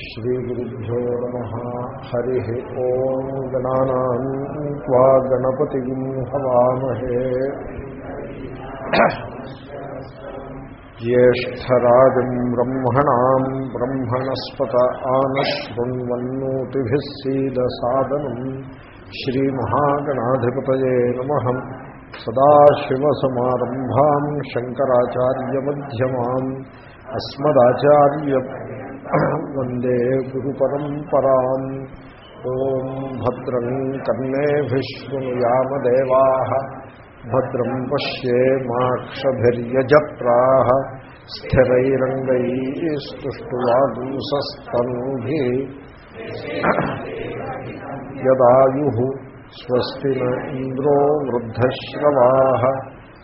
श्रीगुरुभ्यो नमः हरिः ॐ गणानाम् त्वा गणपतिम् हवामहे ज्येष्ठराजम् ब्रह्मणाम् ब्रह्मणस्पत आनशृण्वन्नोतिभिः सीदसादनम् श्रीमहागणाधिपतये नमः सदाशिवसमारम्भाम् शङ्कराचार्यमध्यमाम् अस्मदाचार्य वन्दे गुरुपरम्पराम् ॐ भद्रम् कर्णेभिः शृणुयामदेवाः भद्रम् पश्येमाक्षभिर्यजत्राः स्थिरैरङ्गैस्तुष्टुवागुंसस्तनूभिः यदायुः स्वस्ति न इन्द्रो वृद्धश्रवाः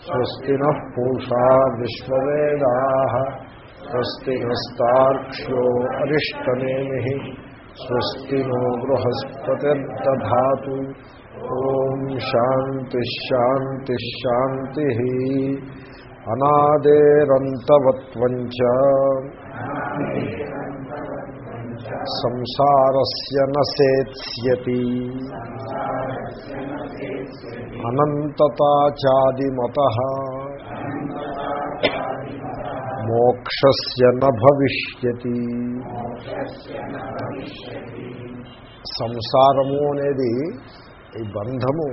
स्वस्ति नः पूषा विश्ववेदाः स्वस्ति नस्तार्क्ष्यो अरिष्टनेमिः स्वस्ति नो बृहस्पतिर्दधातु। ॐ शान्तिश्शान्तिश्शान्तिः अनादेरन्तवत्वञ्च। संसारस्य न మోక్షస్య నవిష్యతి సంసారము అనేది ఈ బంధము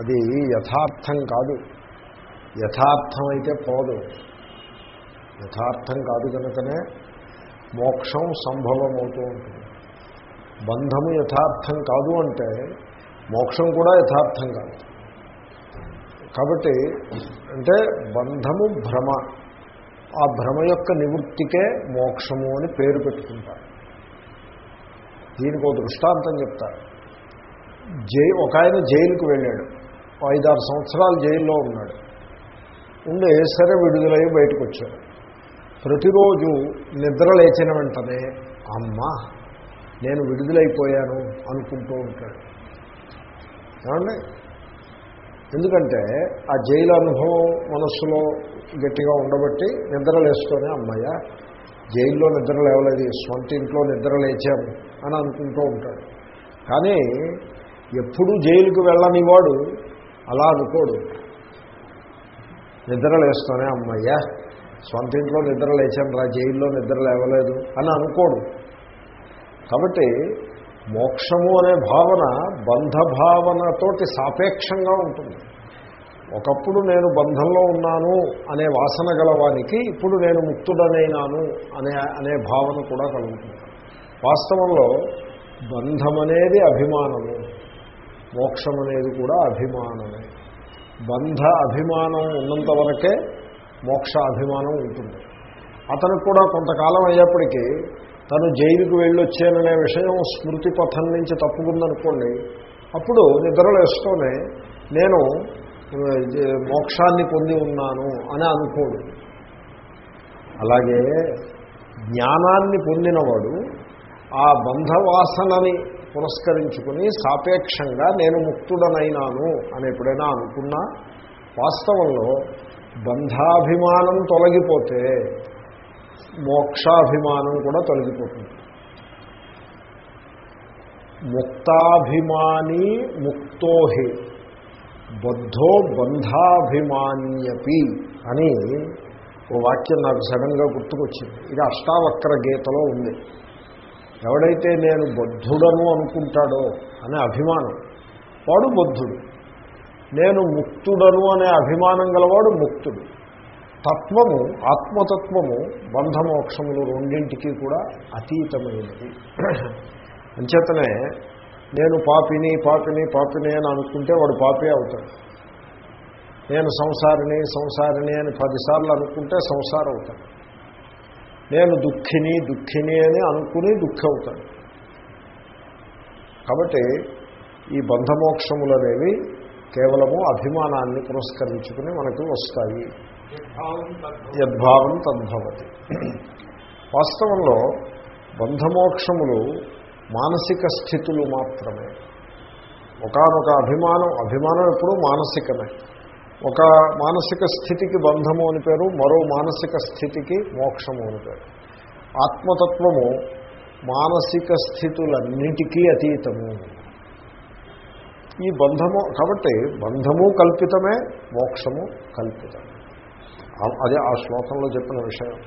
అది యథార్థం కాదు. యథార్థం అయితే పోదు. యథార్థం కాదు కనుకనే మోక్షం సంభవమవుతూ ఉంటుంది. బంధము యథార్థం కాదు అంటే మోక్షం కూడా యథార్థం కాదు. కాబట్టి అంటే బంధము భ్రమ. ఆ భ్రమ యొక్క నివృత్తికే మోక్షము అని పేరు పెట్టుకుంటారు. దీనికి ఒక దృష్టాంతం చెప్తారు. జై ఒక ఆయన జైలుకు వెళ్ళాడు. ఐదారు సంవత్సరాలు జైల్లో ఉన్నాడు. ఉండి సరే విడుదలై బయటకు వచ్చాడు ప్రతిరోజు నిద్ర లేచిన వెంటనే అమ్మా నేను విడుదలైపోయాను అనుకుంటూ ఉంటాడు. ఏమండి? ఎందుకంటే ఆ జైలు అనుభవం మనస్సులో గట్టిగా ఉండబట్టి నిద్ర లేస్తూనే అమ్మయ్య జైల్లో నిద్ర లేవలేదు సొంత ఇంట్లో నిద్ర లేచాము అని అనుకుంటూ ఉంటాడు. కానీ ఎప్పుడూ జైలుకు వెళ్ళని వాడు అలా అనుకోడు. నిద్ర లేస్తూనే అమ్మయ్య సొంత ఇంట్లో నిద్ర లేచాను రా జైల్లో నిద్ర లేవలేదు అని అనుకోడు. కాబట్టి మోక్షము అనే భావన బంధ భావనతోటి సాపేక్షంగా ఉంటుంది. ఒకప్పుడు నేను బంధంలో ఉన్నాను అనే వాసన గలవానికి ఇప్పుడు నేను ముక్తుడనైనాను అనే అనే భావన కూడా కలుగుతుంది. వాస్తవంలో బంధం అనేది అభిమానము మోక్షం అనేది కూడా అభిమానమే. బంధ అభిమానం ఉన్నంత వరకే మోక్ష అభిమానం ఉంటుంది. అతనికి కూడా కొంతకాలం అయ్యేప్పటికీ తను జైలుకు వెళ్ళొచ్చాననే విషయం స్మృతి పథం నుంచి తప్పుకుందనుకోండి అప్పుడు నిద్రలేస్తూనే నేను మోక్షాన్ని పొంది ఉన్నాను అని అనుకోడు. అలాగే జ్ఞానాన్ని పొందినవాడు ఆ బంధవాసనని పురస్కరించుకుని సాపేక్షంగా నేను ముక్తుడనైనాను అని ఎప్పుడైనా అనుకున్నా వాస్తవంలో బంధాభిమానం తొలగిపోతే మోక్షాభిమానం కూడా తొలగిపోతుంది. ముక్తాభిమాని ముక్తోహి బద్ధో బంధాభిమాన్యపి అని ఓ వాక్యం నాకు సడన్గా గుర్తుకొచ్చింది. ఇది అష్టావక్ర గీతలో ఉంది. ఎవడైతే నేను బద్ధుడను అనుకుంటాడో అనే అభిమానం వాడు బద్ధుడు. నేను ముక్తుడను అనే అభిమానం గలవాడు ముక్తుడు. తత్వము ఆత్మతత్వము బంధమోక్షములు రెండింటికి కూడా అతీతమైనది. అంచేతనే నేను పాపిని పాపిని పాపిని అని అనుకుంటే వాడు పాపే అవుతాడు. నేను సంసారిని సంసారిని అని పదిసార్లు అనుకుంటే సంసారం అవుతాడు. నేను దుఃఖిని దుఃఖిని అని అనుకుని దుఃఖి అవుతాడు కాబట్టి ఈ బంధమోక్షములు అనేవి కేవలము అభిమానాన్ని పురస్కరించుకుని మనకు వస్తాయి. యద్భావం తద్భవతి. వాస్తవంలో బంధమోక్షములు మానసిక స్థితులు మాత్రమే. ఒకనొక అభిమానం అభిమానం ఎప్పుడూ మానసికమే. ఒక మానసిక స్థితికి బంధము అని పేరు మరో మానసిక స్థితికి మోక్షము అని పేరు. ఆత్మతత్వము మానసిక స్థితులన్నిటికీ అతీతము. ఈ బంధము కాబట్టి బంధము కల్పితమే మోక్షము కల్పితమే. అదే ఆ శ్లోకంలో చెప్పిన విషయం.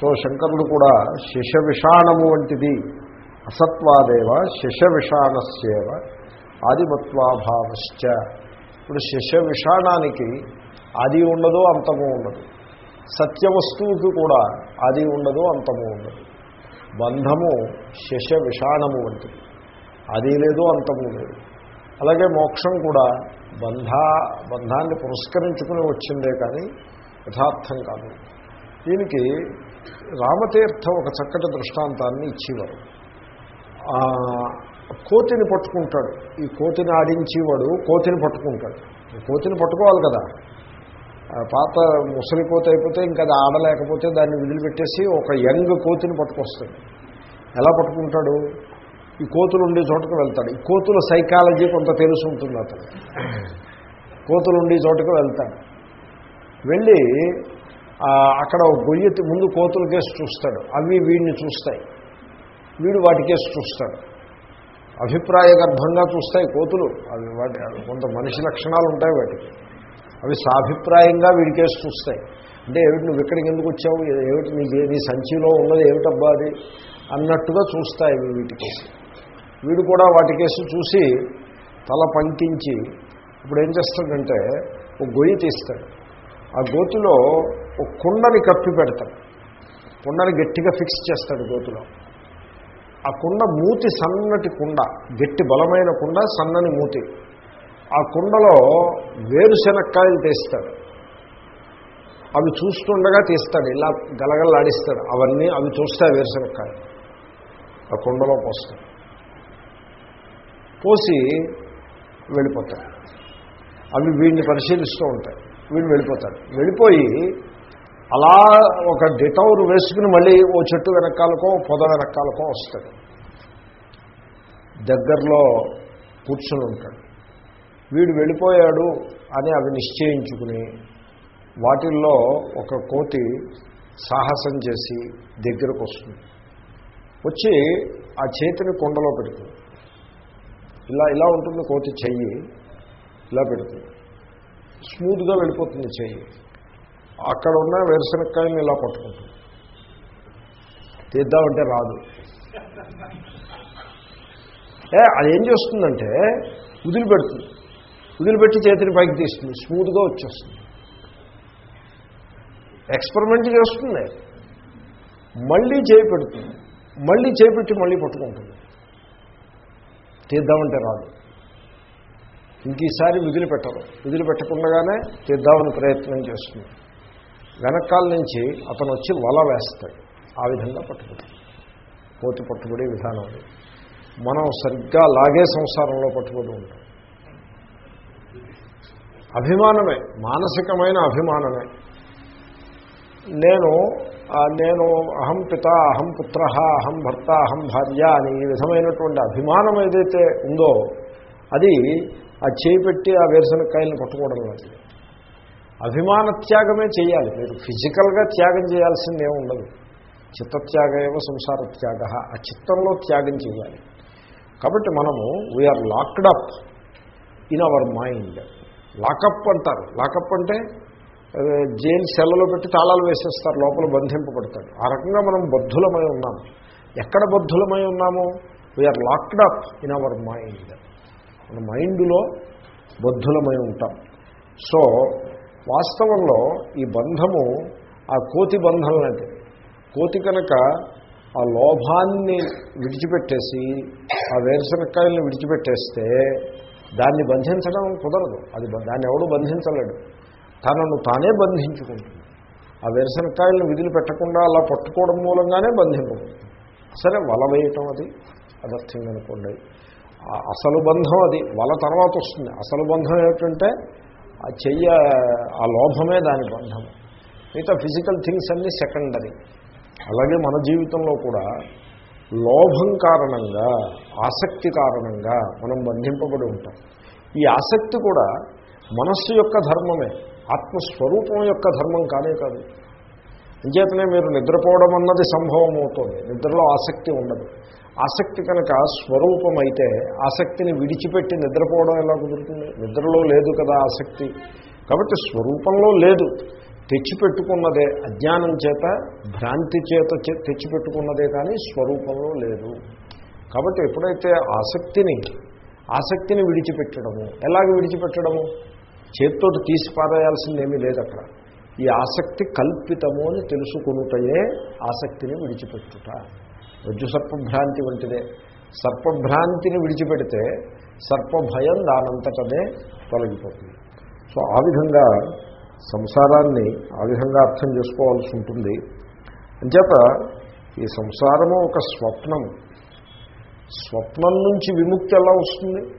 సో శంకరుడు కూడా శిష విషాణము వంటిది. అసత్వాదేవ శిష విషాణస్యేవ ఆదిమత్వాభావశ్చ. ఇప్పుడు శిష విషాణానికి ఆది ఉండదు అంతము ఉండదు. సత్య వస్తువుకి కూడా ఆది ఉండదు అంతము ఉండదు. బంధము శిష విషాణము వంటిది. అది లేదు అంతము లేదు. అలాగే మోక్షం కూడా బంధ బంధాన్ని పురస్కరించుకుని వచ్చిందే కానీ యథార్థం కాదు. దీనికి రామతీర్థం ఒక చక్కటి దృష్టాంతాన్ని ఇచ్చేవారు. కోతిని పట్టుకుంటాడు. ఈ కోతిని ఆడించేవాడు కోతిని పట్టుకుంటాడు. కోతిని పట్టుకోవాలి కదా. ఆ పాత ముసలి కోతి అయిపోతే ఇంకా అది ఆడలేకపోతే దాన్ని వదిలిపెట్టేసి ఒక యంగ్ కోతిని పట్టుకొస్తాడు. ఎలా పట్టుకుంటాడు? ఈ కోతులు ఉండే చోటకు వెళ్తాడు. ఈ కోతుల సైకాలజీ కొంత తెలుసు ఉంటుంది అతను కోతులు ఉండే చోటకు వెళ్తాడు. వెళ్ళి అక్కడ గొయ్యి ముందు కోతుల కేసు చూస్తాడు. అవి వీడిని చూస్తాయి. వీడు వాటికేసి చూస్తాడు. అభిప్రాయ గర్భంగా చూస్తాయి కోతులు. అవి వాటి కొంత మనిషి లక్షణాలు ఉంటాయి వాటికి. అవి సాభిప్రాయంగా వీడికేసి చూస్తాయి. అంటే ఏమిటి నువ్వు ఇక్కడికి ఎందుకు వచ్చావు? ఏమిటి నీ నీ సంచిలో ఉన్నది ఏమిటబ్బా అది? అన్నట్టుగా చూస్తాయి ఇవి వీటికేసి వీడు కూడా వాటికేసి చూసి తల పంకించి ఇప్పుడు ఏం చేస్తాడంటే ఒక గొయ్యి తీస్తాడు. ఆ గోతిలో ఒక కుండని కప్పి పెడతాడు. కుండని గట్టిగా ఫిక్స్ చేస్తాడు గోతులో. ఆ కుండ మూతి సన్నటి కుండ గట్టి బలమైన కుండ సన్నని మూతి. ఆ కుండలో వేరుశనక్కాయలు తీస్తాడు. అవి చూస్తుండగా తీస్తాడు ఇలా గలగలలాడిస్తాడు. అవన్నీ అవి చూస్తాయి వేరుశనక్కాయలు. ఆ కుండలో పోస్తాడు. పోసి వెళ్ళిపోతాడు. అవి వీడిని పరిశీలిస్తూ ఉంటాయి. వీడు వెళ్ళిపోతాడు. వెళ్ళిపోయి అలా ఒక డిటౌర్ వేసుకుని మళ్ళీ ఓ చెట్టు వెనకాలకో పొద వెనకాలకో వస్తాడు. దగ్గరలో కూర్చొని ఉంటాడు. వీడు వెళ్ళిపోయాడు అని అవి నిశ్చయించుకుని వాటిల్లో ఒక కోతి సాహసం చేసి దగ్గరకు వస్తుంది. వచ్చి ఆ చేతిని కొండలో పెడుతుంది. ఇలా ఇలా ఉంటుంది కోతి చెయ్యి. ఇలా పెడుతుంది. స్మూత్గా వెళ్ళిపోతుంది చెయ్యి. అక్కడ ఉన్న వేరుశనక్కాయని ఇలా పట్టుకుంటుంది. తీద్దామంటే రాదు. ఏ అదేం చేస్తుందంటే వదిలిపెడుతుంది. వదిలిపెట్టి చేతిని పైకి తీస్తుంది. స్మూత్గా వచ్చేస్తుంది. ఎక్స్పెరిమెంట్ చేస్తుంది. మళ్ళీ చేయి పెడుతుంది. మళ్ళీ చేపెట్టి మళ్ళీ పట్టుకుంటుంది. తీద్దామంటే రాదు. ఇంక ఈసారి వదిలిపెట్టరు. వదిలిపెట్టకుండానే తీద్దామని ప్రయత్నం చేస్తుంది. వెనకాల నుంచి అతను వచ్చి వల వేస్తాడు. ఆ విధంగా పట్టుకుంటాడు కోతి పట్టుబడి విధానం మనం సరిగ్గా లాగే సంసారంలో పట్టుబడి ఉంటాం. అభిమానమే మానసికమైన అభిమానమే. నేను నేను అహం పిత అహం పుత్ర అహం భర్త అహం భార్య అని ఈ విధమైనటువంటి అభిమానం ఏదైతే ఉందో అది ఆ చేయి పెట్టి ఆ వేరుశనక్కాయలను పట్టుకోవడం లాంటిది. అభిమాన త్యాగమే చేయాలి. మీరు ఫిజికల్గా త్యాగం చేయాల్సిందే ఉండదు. చిత్తత్యాగ ఏవ సంసార త్యాగ ఆ చిత్తంలో త్యాగం చేయాలి. కాబట్టి మనము we are locked up in our mind lockup అంటారు. లాకప్ అంటే జైలు సెల్లలో పెట్టి తాళాలు వేసేస్తారు లోపల బంధింపబడతాడు ఆ రకంగా మనం బద్ధులమై ఉన్నాము ఎక్కడ బద్ధులమై ఉన్నాము? We are locked up in our mind మన మైండ్లో బద్ధులమై ఉంటాం. సో వాస్తవంలో ఈ బంధము ఆ కోతి బంధం లాంటిది. కోతి కనుక ఆ లోభాన్ని విడిచిపెట్టేసి ఆ వేరుశనక్కాయలను విడిచిపెట్టేస్తే దాన్ని బంధించడం కుదరదు. అది దాన్ని ఎవడు బంధించలేడు. తనను తానే బంధించుకుంటుంది. ఆ వేరుశనక్కాయలను విధులు పెట్టకుండా అలా పట్టుకోవడం మూలంగానే బంధింపబడుతుంది. సరే వల వేయటం అది. అదర్థంగా అనుకోండి ఆ అసలు బంధం అది. వల తర్వాత వస్తుంది. అసలు బంధం ఏమిటంటే ఆ చెయ్య ఆ లోభమే దాని బంధం. మిగతా ఫిజికల్ థింగ్స్ అన్నీ సెకండరీ. అలాగే మన జీవితంలో కూడా లోభం కారణంగా ఆసక్తి కారణంగా మనం బంధింపబడి ఉంటాం. ఈ ఆసక్తి కూడా మనస్సు యొక్క ధర్మమే ఆత్మస్వరూపం యొక్క ధర్మం కానే కాదు. అంచేతనే మీరు నిద్రపోవడం అన్నది సంభవం అవుతుంది నిద్రలో ఆసక్తి ఉండదు. ఆసక్తి కనుక స్వరూపం అయితే ఆసక్తిని విడిచిపెట్టి నిద్రపోవడం ఎలా కుదురుతుంది? నిద్రలో లేదు కదా ఆసక్తి. కాబట్టి స్వరూపంలో లేదు. తెచ్చిపెట్టుకున్నదే అజ్ఞానం చేత భ్రాంతి చేత తెచ్చిపెట్టుకున్నదే కానీ స్వరూపంలో లేదు. కాబట్టి ఎప్పుడైతే ఆసక్తిని ఆసక్తిని విడిచిపెట్టడము ఎలాగ విడిచిపెట్టడము? చేతితో తీసి పారేయాల్సిందేమీ లేదు అక్కడ ఈ ఆసక్తి కల్పితము అని తెలుసుకునుటయే ఆసక్తిని విడిచిపెట్టుట. రజ్జు సర్పభ్రాంతి వంటిదే. సర్పభ్రాంతిని విడిచిపెడితే సర్పభయం దానంతటదే తొలగిపోతుంది. సో ఆ విధంగా సంసారాన్ని ఆ విధంగా అర్థం చేసుకోవాల్సి ఉంటుంది. అంచేత ఈ సంసారము ఒక స్వప్నం. స్వప్నం నుంచి విముక్తి ఎలా వస్తుంది?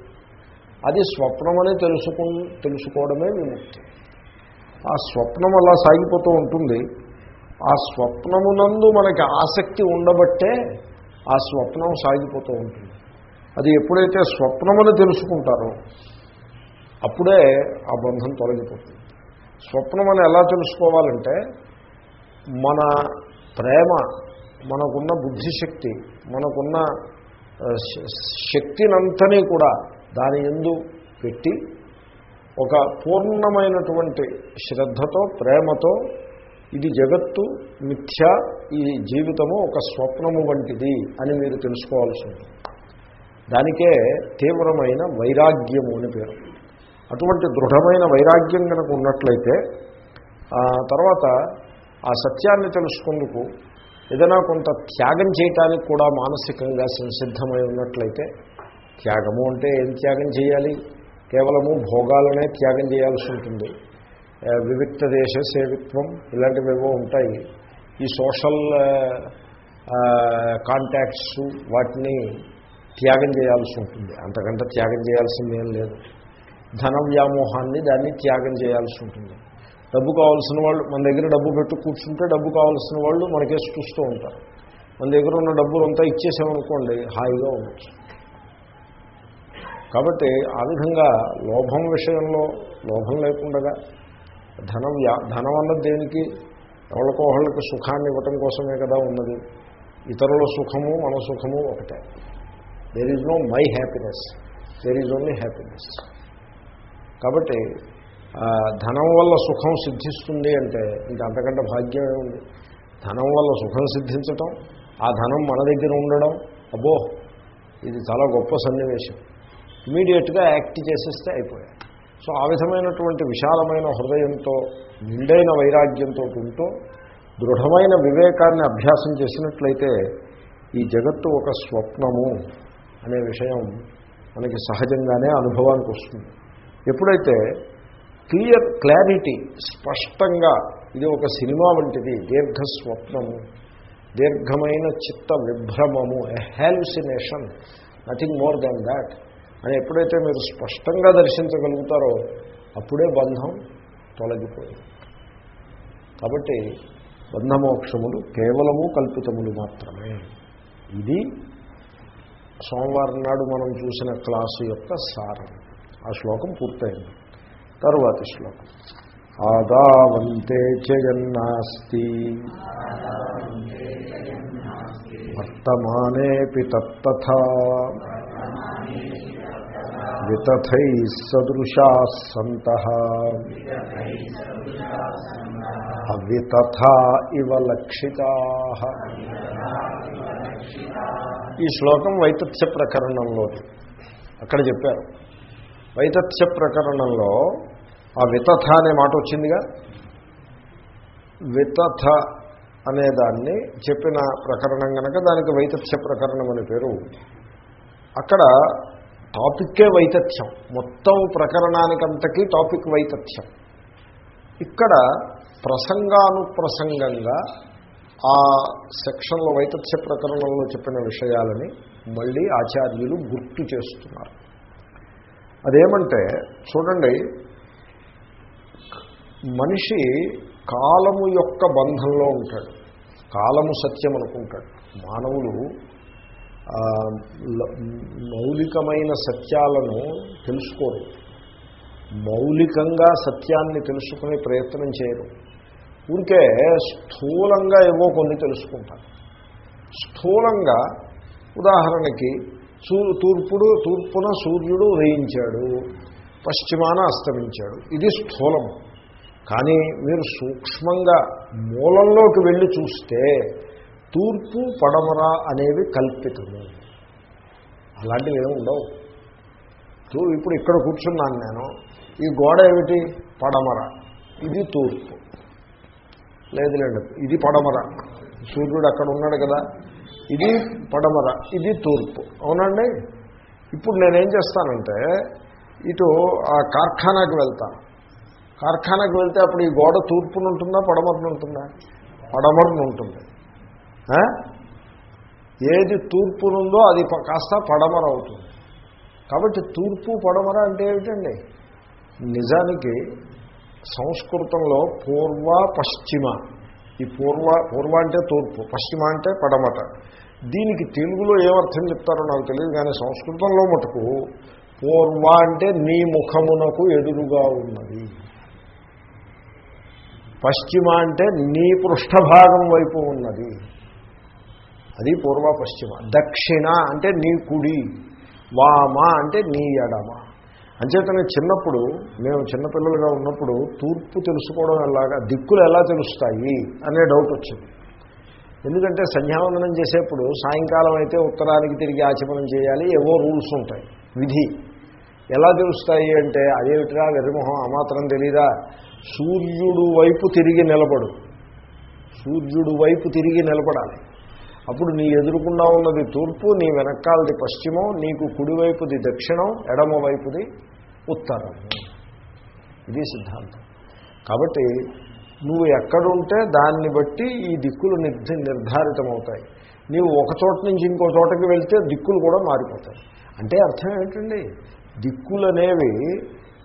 అది స్వప్నమని తెలుసుకు తెలుసుకోవడమే విముక్తి. ఆ స్వప్నం అలా సాగిపోతూ ఉంటుంది. ఆ స్వప్నమునందు మనకి ఆసక్తి ఉండబట్టే ఆ స్వప్నం సాగిపోతూ ఉంటుంది. అది ఎప్పుడైతే స్వప్నమని తెలుసుకుంటారో అప్పుడే ఆ బంధం తొలగిపోతుంది. స్వప్నం అని ఎలా తెలుసుకోవాలంటే మన ప్రేమ మనకున్న బుద్ధిశక్తి మనకున్న శక్తినంతని కూడా దాని ఎందు పెట్టి ఒక పూర్ణమైనటువంటి శ్రద్ధతో ప్రేమతో ఇది జగత్తు మిథ్య ఈ జీవితము ఒక స్వప్నము వంటిది అని మీరు తెలుసుకోవాల్సి ఉంటుంది దానికే తీవ్రమైన వైరాగ్యము అని పేరు. అటువంటి దృఢమైన వైరాగ్యం కనుక ఉన్నట్లయితే తర్వాత ఆ సత్యాన్ని తెలుసుకుందుకు ఏదైనా కొంత త్యాగం చేయటానికి కూడా మానసికంగా సంసిద్ధమై ఉన్నట్లయితే త్యాగము అంటే ఏం త్యాగం చేయాలి? కేవలము భోగాలనే త్యాగం చేయాల్సి ఉంటుంది. వివిక్త దేశ సేవిత్వం ఇలాంటివేవో ఉంటాయి. ఈ సోషల్ కాంటాక్ట్స్ వాటిని త్యాగం చేయాల్సి ఉంటుంది. అంతకంటే త్యాగం చేయాల్సిందేం లేదు. ధన వ్యామోహాన్ని దాన్ని త్యాగం చేయాల్సి ఉంటుంది. డబ్బు కావాల్సిన వాళ్ళు మన దగ్గర డబ్బు పెట్టు కూర్చుంటే డబ్బు కావాల్సిన వాళ్ళు మనకేసి చూస్తూ ఉంటారు. మన దగ్గర ఉన్న డబ్బులు అంతా ఇచ్చేసామనుకోండి హాయిగా ఉండొచ్చు. కాబట్టి ఆ విధంగా లోభం విషయంలో లోభం లేకుండగా ధనం ధనం అన్నది దేనికి? ఎవరికోహళ్ళకి సుఖాన్ని ఇవ్వటం కోసమే కదా ఉన్నది. ఇతరుల సుఖము మన సుఖము ఒకటే. There is no my happiness there is only happiness కాబట్టి ధనం వల్ల సుఖం సిద్ధిస్తుంది అంటే ఇంకా అంతకంటే భాగ్యమే ఉంది ధనం వల్ల సుఖం సిద్ధించటం ఆ ధనం మన దగ్గర ఉండడం అబ్బో ఇది చాలా గొప్ప సన్నివేశం. ఇమీడియట్గా యాక్ట్ చేసేస్తే అయిపోయాయి. సో ఆ విధమైనటువంటి విశాలమైన హృదయంతో నిండైన వైరాగ్యంతో ఉంటూ దృఢమైన వివేకాన్ని అభ్యాసం చేసినట్లయితే ఈ జగత్తు ఒక స్వప్నము అనే విషయం మనకి సహజంగానే అనుభవానికి వస్తుంది. ఎప్పుడైతే క్లియర్ క్లారిటీ స్పష్టంగా ఇది ఒక సినిమా వంటిది దీర్ఘ స్వప్నము దీర్ఘమైన చిత్త విభ్రమము a hallucination nothing more than that అని ఎప్పుడైతే మీరు స్పష్టంగా దర్శించగలుగుతారో అప్పుడే బంధం తొలగిపోయింది కాబట్టి బంధమోక్షములు కేవలము కల్పితములు మాత్రమే. ఇది సోమవారం నాడు మనం చూసిన క్లాసు యొక్క సారం. ఆ శ్లోకం పూర్తయింది. తరువాతి శ్లోకం. ఆదావంతే చయన్నాస్తి వర్తమానేపి తత్తథా. వితథై సదృశా సంత అవితథ ఇవ లక్షితా ఈ శ్లోకం వైతథ్య ప్రకరణంలో అక్కడ చెప్పారు. వైతథ్య ప్రకరణంలో ఆ వితథ అనే మాట వచ్చిందిగా? వితథ అనే దాన్ని చెప్పిన ప్రకరణం కనుక దానికి వైతథ్య ప్రకరణం అని పేరు అక్కడ టాపిక్కే వైతథ్యం. మొత్తం ప్రకరణానికంతకీ టాపిక్ వైతథ్యం. ఇక్కడ ప్రసంగానుప్రసంగంగా ఆ సెక్షన్లో వైతథ్య ప్రకరణంలో చెప్పిన విషయాలని మళ్ళీ ఆచార్యులు గుర్తు చేస్తున్నారు. అదేమంటే చూడండి మనిషి కాలము యొక్క బంధంలో ఉంటాడు. కాలము సత్యం అనుకుంటాడు. మానవులు మౌలికమైన సత్యాలను తెలుసుకోరు. మౌలికంగా సత్యాన్ని తెలుసుకునే ప్రయత్నం చేయరు. ఊరికే స్థూలంగా ఏవో కొన్ని తెలుసుకుంటారు. స్థూలంగా ఉదాహరణకి సూ తూర్పుడు తూర్పున సూర్యుడు ఉదయించాడు పశ్చిమాన అస్తమించాడు. ఇది స్థూలం కానీ మీరు సూక్ష్మంగా మూలంలోకి వెళ్ళి చూస్తే తూర్పు పడమర అనేవి కల్పితము. అలాంటివి ఏమి ఉండవు. తూ- ఇప్పుడు ఇక్కడ కూర్చున్నాను నేను. ఈ గోడ ఏమిటి? పడమర. ఇది తూర్పు. లేదు లేదు ఇది పడమర. సూర్యుడు అక్కడ ఉన్నాడు కదా. ఇది పడమర ఇది తూర్పు. అవునండి? ఇప్పుడు నేనేం చేస్తానంటే ఇటు ఆ కార్ఖానాకి వెళ్తాను కార్ఖానాకి వెళ్తే అప్పుడు ఈ గోడ తూర్పును ఉంటుందా పడమరను ఉంటుందా పడమరను ఉంటుంది ఏది తూర్పునుందో అది కాస్త పడమర అవుతుంది. కాబట్టి తూర్పు పడమర అంటే ఏమిటండి? నిజానికి సంస్కృతంలో పూర్వ పశ్చిమ. ఈ పూర్వ పూర్వ అంటే తూర్పు పశ్చిమ అంటే పడమట. దీనికి తెలుగులో ఏమర్థం చెప్తారో నాకు తెలియదు కానీ సంస్కృతంలో మటుకు పూర్వ అంటే నీ ముఖమునకు ఎదురుగా ఉన్నది. పశ్చిమ అంటే నీ పృష్ఠభాగం వైపు ఉన్నది. అది పూర్వ పశ్చిమ. దక్షిణ అంటే నీ కుడి వామ అంటే నీ ఎడమ. అంచేతనే చిన్నప్పుడు మేము చిన్నపిల్లలుగా ఉన్నప్పుడు తూర్పు తెలుసుకోవడం ఎలాగా దిక్కులు ఎలా తెలుస్తాయి అనే డౌట్ వచ్చింది. ఎందుకంటే సంధ్యావందనం చేసేప్పుడు సాయంకాలం అయితే ఉత్తరానికి తిరిగి ఆచమనం చేయాలి ఏవో రూల్స్ ఉంటాయి విధి. ఎలా తెలుస్తాయి అంటే అదేమిటిరా వెర్రిమొహం ఆ మాత్రం తెలీదా? సూర్యుడు వైపు తిరిగి నిలబడు. సూర్యుడు వైపు తిరిగి నిలబడాలి. అప్పుడు నీ ఎదురుకుండా ఉన్నది తూర్పు నీ వెనకాలది పశ్చిమం నీకు కుడివైపుది దక్షిణం ఎడమ వైపుది ఉత్తరం. ఇది సిద్ధాంతం. కాబట్టి నువ్వు ఎక్కడుంటే దాన్ని బట్టి ఈ దిక్కులు నిర్ధ నిర్ధారితమవుతాయి. నీవు ఒక చోట నుంచి ఇంకో చోటకి వెళ్తే దిక్కులు కూడా మారిపోతాయి. అంటే అర్థం ఏంటండి? దిక్కులనేవి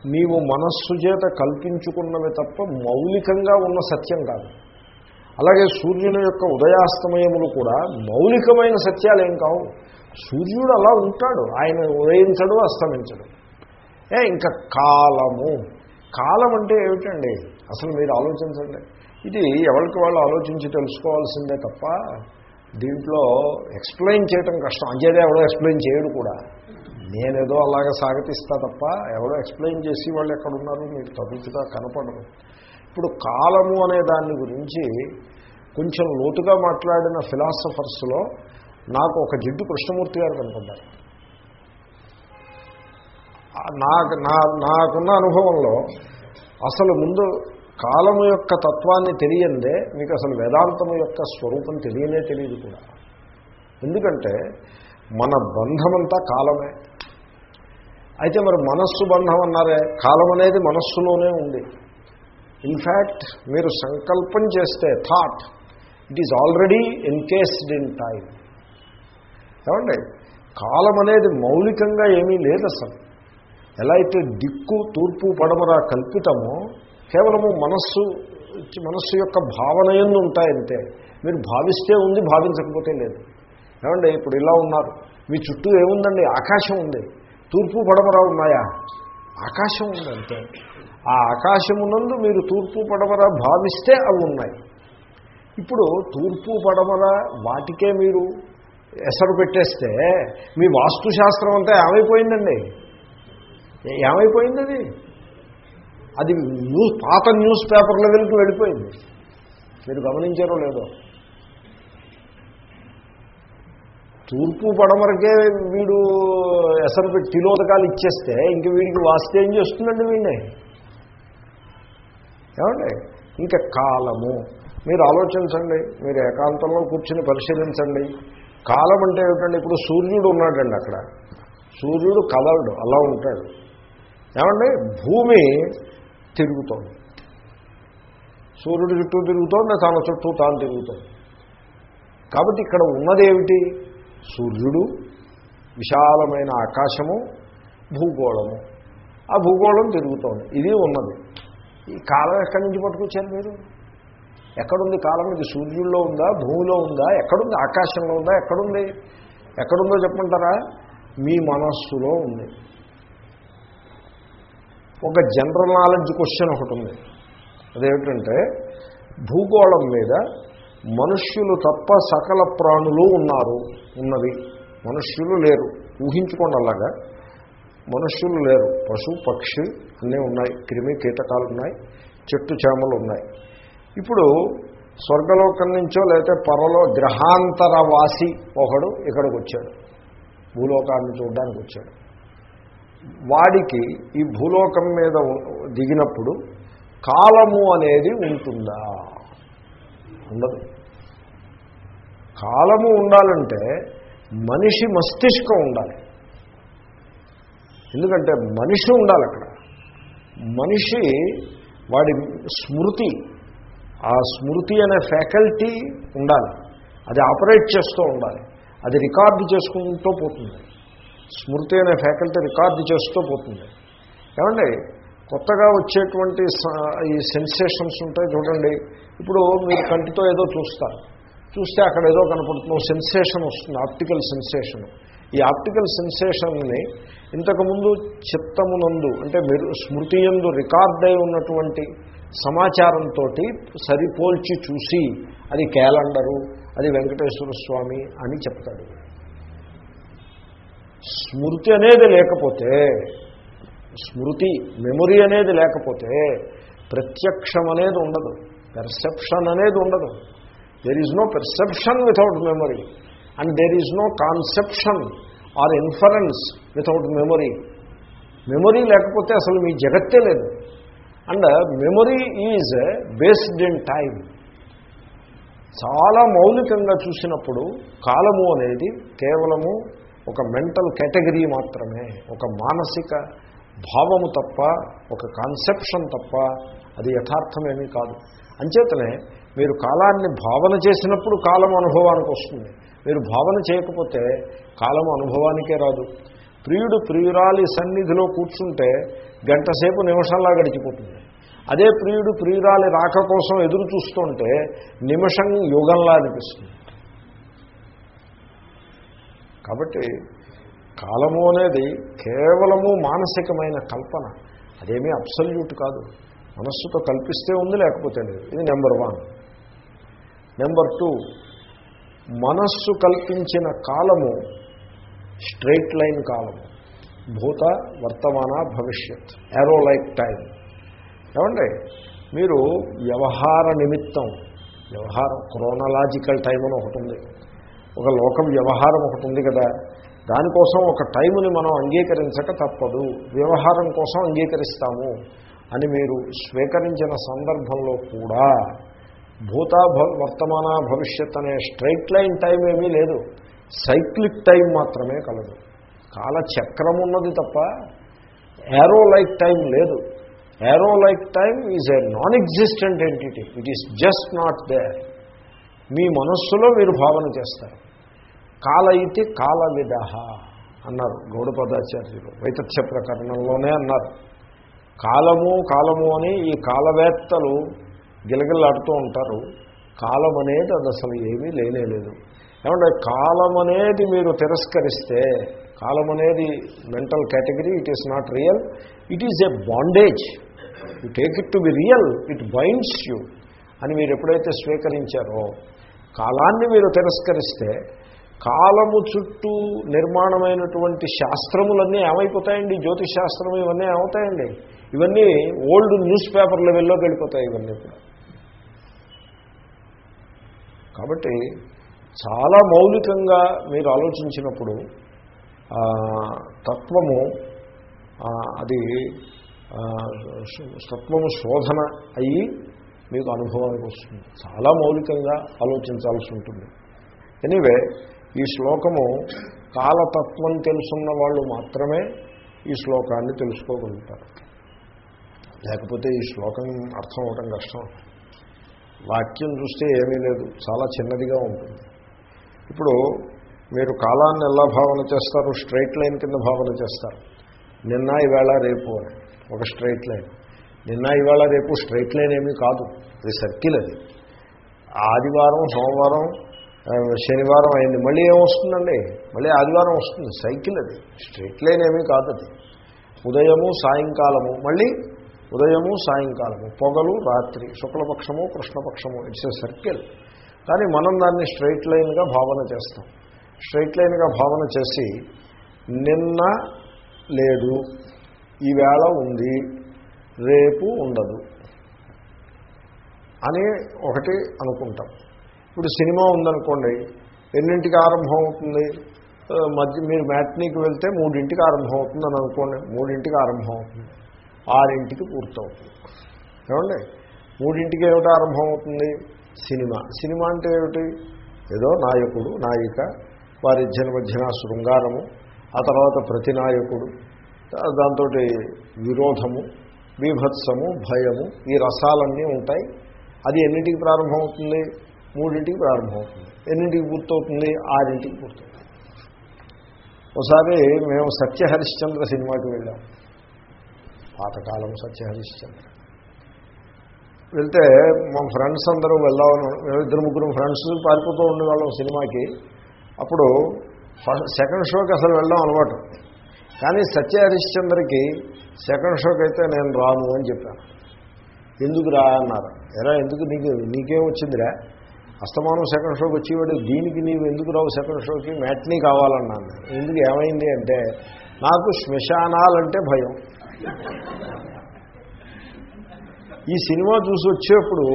నీవు మనస్సు చేత కల్పించుకున్నవి తప్ప మౌలికంగా ఉన్న సత్యం కాదు. అలాగే సూర్యుని యొక్క ఉదయాస్తమయములు కూడా మౌలికమైన సత్యాలేం కావు. సూర్యుడు అలా ఉంటాడు. ఆయన ఉదయించడు అస్తమించడు. ఏ ఇంకా కాలము. కాలం అంటే ఏమిటండి? అసలు మీరు ఆలోచించండి. ఇది ఎవరికి వాళ్ళు ఆలోచించి తెలుసుకోవాల్సిందే తప్ప దీంట్లో ఎక్స్ప్లెయిన్ చేయటం కష్టం. అంచేదే ఎవడో ఎక్స్ప్లెయిన్ చేయడు కూడా. నేనేదో అలాగ సాగతిస్తా తప్ప ఎవడో ఎక్స్ప్లెయిన్ చేసి వాళ్ళు ఎక్కడున్నారు మీకు తగులుగా కనపడరు. ఇప్పుడు కాలము అనే దాని గురించి కొంచెం లోతుగా మాట్లాడిన ఫిలాసఫర్స్లో నాకు ఒక జిడ్డు కృష్ణమూర్తి గారు కనుకున్నారు నాకు నా నాకున్న అనుభవంలో అసలు ముందు కాలము యొక్క తత్వాన్ని తెలియందే మీకు అసలు వేదాంతము యొక్క స్వరూపం తెలియనే తెలియదు కూడా. ఎందుకంటే మన బంధమంతా కాలమే. అయితే మరి మనస్సు బంధం అన్నారే కాలం అనేది మనస్సులోనే ఉంది. ఇన్ఫ్యాక్ట్ మీరు సంకల్పం చేస్తే thought it is already encased in time ఏమండి? కాలం అనేది మౌలికంగా ఏమీ లేదు అసలు. ఎలా అయితే దిక్కు తూర్పు పడమర కల్పితమో కేవలము మనస్సు మనస్సు యొక్క భావన ఎందు ఉంటాయంతే. మీరు భావిస్తే ఉంది భావించకపోతే లేదు. ఏమండి? ఇప్పుడు ఇలా ఉన్నారు. మీ చుట్టూ ఏముందండి? ఆకాశం ఉంది. తూర్పు పడమర ఉన్నాయా? ఆకాశం ఉంది అంతే ఆ ఆకాశమునందు మీరు తూర్పు పడమర భావిస్తే అవి ఉన్నాయి. ఇప్పుడు తూర్పు పడమర వాటికే మీరు ఎసరు పెట్టేస్తే మీ వాస్తుశాస్త్రం అంతా ఏమైపోయిందండి? ఏమైపోయింది అది? అది న్యూస్ పాత న్యూస్ పేపర్ లెవెల్కి వెళ్ళిపోయింది. మీరు గమనించారో లేదో? తూర్పు పడమరకే వీడు ఎసరు పెట్టి తిలోదకాలు ఇచ్చేస్తే ఇంక వీడికి వాస్తే ఏం చేస్తుందండి వీడిని? ఏమండి? ఇంకా కాలము. మీరు ఆలోచించండి మీరు ఏకాంతంలో కూర్చుని పరిశీలించండి. కాలం అంటే ఏమిటండి? ఇప్పుడు సూర్యుడు ఉన్నాడండి అక్కడ. సూర్యుడు కదలడు అలా ఉంటాడు. ఏమండి? భూమి తిరుగుతోంది. సూర్యుడు చుట్టూ తిరుగుతోంది తన చుట్టూ తాను తిరుగుతోంది. కాబట్టి ఇక్కడ ఉన్నదేమిటి సూర్యుడు విశాలమైన ఆకాశము భూగోళము. ఆ భూగోళం తిరుగుతోంది. ఇది ఉన్నది. ఈ కాలం ఎక్కడి నుంచి పట్టుకొచ్చారు మీరు? ఎక్కడుంది కాలం? ఇది సూర్యుల్లో ఉందా? భూమిలో ఉందా? ఎక్కడుంది? ఆకాశంలో ఉందా? ఎక్కడుంది? ఎక్కడుందో చెప్పమంటారా? మీ మనస్సులో ఉంది. ఒక జనరల్ నాలెడ్జ్ క్వశ్చన్ ఒకటి ఉంది. అదేమిటంటే భూగోళం మీద మనుష్యులు తప్ప సకల ప్రాణులు ఉన్నారు ఉన్నవి మనుష్యులు లేరు. ఊహించుకోండి అలాగా. మనుష్యులు లేరు. పశు పక్షి అన్నీ ఉన్నాయి. క్రిమి కీటకాలు ఉన్నాయి. చెట్టు చేమలు ఉన్నాయి. ఇప్పుడు స్వర్గలోకం నుంచో లేకపోతే పరలో గ్రహాంతరవాసి ఒకడు ఇక్కడికి వచ్చాడు. భూలోకాన్ని చూడడానికి వచ్చాడు. వాడికి ఈ భూలోకం మీద దిగినప్పుడు కాలము అనేది ఉంటుందా? ఉండదు. కాలము ఉండాలంటే మనిషి మస్తిష్కం ఉండాలి. ఎందుకంటే మనిషి ఉండాలి అక్కడ. మనిషి వాడి స్మృతి ఆ స్మృతి అనే ఫ్యాకల్టీ ఉండాలి. అది ఆపరేట్ చేస్తూ ఉండాలి. అది రికార్డు చేసుకుంటూ పోతుంది. స్మృతి అనే ఫ్యాకల్టీ రికార్డు చేస్తూ పోతుంది. ఏమండి? కొత్తగా వచ్చేటువంటి ఈ సెన్సేషన్స్ ఉంటాయి చూడండి. ఇప్పుడు మీరు కంటితో ఏదో చూస్తారు. చూస్తే అక్కడ ఏదో కనపడుతుంది. సెన్సేషన్ వస్తుంది ఆప్టికల్ సెన్సేషన్. ఈ ఆప్టికల్ సెన్సేషన్ని ఇంతకుముందు చిత్తమునందు అంటే మీరు స్మృతి ఎందు రికార్డ్ ఉన్నటువంటి సమాచారంతో సరిపోల్చి చూసి అది క్యాలెండరు అది వెంకటేశ్వర స్వామి అని చెప్తాడు. స్మృతి అనేది లేకపోతే స్మృతి మెమొరీ అనేది లేకపోతే ప్రత్యక్షం అనేది ఉండదు. పెర్సెప్షన్ అనేది ఉండదు. There is no perception without memory and there is no conception or inference without memory memory లేకపోతే అసలు మీ జగత్తే లేదు. And memory is based in time చాలా మౌలికంగా చూసినప్పుడు కాలము అనేది కేవలము ఒక మెంటల్ కేటగిరీ మాత్రమే. ఒక మానసిక భావము తప్ప ఒక కాన్సెప్షన్ తప్ప అది యథార్థమేమీ కాదు. అంచేతనే మీరు కాలాన్ని భావన చేసినప్పుడు కాలం అనుభవానికి వస్తుంది మీరు భావన చేయకపోతే కాలం అనుభవానికే రాదు. ప్రియుడు ప్రియురాలి సన్నిధిలో కూర్చుంటే గంటసేపు నిమిషంలా గడిచిపోతుంది. అదే ప్రియుడు ప్రియురాలి రాక కోసం ఎదురు చూస్తుంటే నిమిషం యుగంలా అనిపిస్తుంది. కాబట్టి కాలము అనేది కేవలము మానసికమైన కల్పన. అదేమీ అబ్సల్యూట్ కాదు. మనస్సుతో కల్పిస్తే ఉంది లేకపోతే లేదు. ఇది నెంబర్ వన్. నెంబర్ టూ మనస్సు కల్పించిన కాలము స్ట్రైట్ లైన్ కాలము. భూత వర్తమాన భవిష్యత్. Arrow like time. ఏమండి మీరు వ్యవహార నిమిత్తం వ్యవహారం క్రోనలాజికల్ టైం అని ఒకటి ఉంది. ఒక లోకం వ్యవహారం ఒకటి ఉంది కదా. దానికోసం ఒక టైముని మనం అంగీకరించక తప్పదు. వ్యవహారం కోసం అంగీకరిస్తాము అని మీరు స్వీకరించిన సందర్భంలో కూడా భూత భ- వర్తమాన భవిష్యత్ అనే స్ట్రైట్ లైన్ టైం ఏమీ లేదు. సైక్లిక్ టైం మాత్రమే కలదు. కాలచక్రం ఉన్నది తప్ప ఏరో లైక్ టైం లేదు. Arrow like time is a non existent entity. It is just not there. మీ మనస్సులో మీరు భావన చేస్తారు. కాల ఇది కాల విదహ అన్నారు గౌడపదాచార్యులు. వైతథ్య ప్రకరణంలోనే అన్నారు. కాలము కాలము అని ఈ కాలవేత్తలు గిలగిల్లాడుతూ ఉంటారు. కాలం అనేది అది అసలు ఏమీ లేనేలేదు ఏమంటే కాలం అనేది మీరు తిరస్కరిస్తే కాలం అనేది mental category it is not real it is a bondage you take it to be real it binds you అని మీరు ఎప్పుడైతే స్వీకరించారో కాలాన్ని మీరు తిరస్కరిస్తే కాలము చుట్టూ నిర్మాణమైనటువంటి శాస్త్రములన్నీ ఏమైపోతాయండి? జ్యోతిష్ శాస్త్రం ఇవన్నీ ఏమవుతాయండి? ఇవన్నీ ఓల్డ్ న్యూస్ పేపర్ లెవెల్లోకి వెళ్ళిపోతాయి ఇవన్నీ కూడా. కాబట్టి చాలా మౌలికంగా మీరు ఆలోచించినప్పుడు తత్వము అది తత్వము శోధన అయ్యి మీకు అనుభవానికి వస్తుంది. చాలా మౌలికంగా ఆలోచించాల్సి ఉంటుంది. ఎనివే ఈ శ్లోకము కాలతత్వం తెలుసున్న వాళ్ళు మాత్రమే ఈ శ్లోకాన్ని తెలుసుకోగలుగుతారు. లేకపోతే ఈ శ్లోకం అర్థం అవటం కష్టం. వాక్యం చూస్తే ఏమీ లేదు చాలా చిన్నదిగా ఉంటుంది. ఇప్పుడు మీరు కాలాన్ని ఎలా భావన చేస్తారు? స్ట్రైట్ లైన్ కింద భావన చేస్తారు. నిన్న ఈవేళ రేపు అని. ఒక స్ట్రైట్ లైన్. నిన్న ఈవేళ రేపు స్ట్రైట్ లైన్ ఏమీ కాదు. అది సర్కిల్ అది. ఆదివారం సోమవారం శనివారం అయింది. మళ్ళీ ఏమొస్తుందండి మళ్ళీ ఆదివారం వస్తుంది. సైకిల్ అది. స్ట్రైట్ లైన్ ఏమీ కాదు అది. ఉదయము సాయంకాలము. మళ్ళీ ఉదయము సాయంకాలము పొగలు రాత్రి శుక్లపక్షము కృష్ణపక్షము ఇట్స్ ఏ సర్కిల్. కానీ మనం దాన్ని స్ట్రైట్ లైన్గా భావన చేస్తాం. స్ట్రైట్ లైన్గా భావన చేసి నిన్న లేదు ఈవేళ ఉంది రేపు ఉండదు అని ఒకటి అనుకుంటాం. ఇప్పుడు సినిమా ఉందనుకోండి ఎన్నింటికి ఆరంభం అవుతుంది? మధ్య మీరు మ్యాట్నీకి వెళ్తే మూడింటికి ఆరంభం అవుతుంది అని అనుకోండి మూడింటికి ఆరంభం అవుతుంది. ఆరింటికి పూర్తవుతుంది. ఏమండి? మూడింటికి ఏమిటి ఆరంభం అవుతుంది సినిమా. సినిమా అంటే ఏమిటి? ఏదో నాయకుడు నాయిక వారి ఇద్దరి మధ్యన శృంగారము ఆ తర్వాత ప్రతి నాయకుడు దాంతో విరోధము బీభత్సము భయము ఈ రసాలన్నీ ఉంటాయి. అది ఎన్నింటికి ప్రారంభమవుతుంది? మూడింటికి ప్రారంభమవుతుంది. ఎన్నింటికి పూర్తవుతుంది? ఆరింటికి పూర్తవుతుంది. ఒకసారి మేము సత్యహరిశ్చంద్ర సినిమాకి వెళ్ళాం. పాతకాలం సత్యహరిశ్చంద్ర. వెళ్తే మా ఫ్రెండ్స్ అందరూ వెళ్దామని మేము ఇద్దరు ముగ్గురు ఫ్రెండ్స్ పారిపోతూ ఉండేవాళ్ళం సినిమాకి. అప్పుడు ఫస్ట్ సెకండ్ షోకి అసలు వెళ్ళడం అలవాటు. కానీ సత్య హరిశ్చంద్రకి సెకండ్ షోకి అయితే నేను రాను అని చెప్పాను. ఎందుకు రా అన్నారు. ఎలా ఎందుకు నీకు నీకేం వచ్చిందిరా? అస్తమానం సెకండ్ షోకి వచ్చేవాడు దీనికి నీవు ఎందుకు రావు సెకండ్ షోకి? మ్యాట్నీ కావాలన్నాను. ఎందుకు ఏమైంది అంటే నాకు శ్మశానాలంటే భయం. ఈ సినిమా చూసి వచ్చేప్పుడు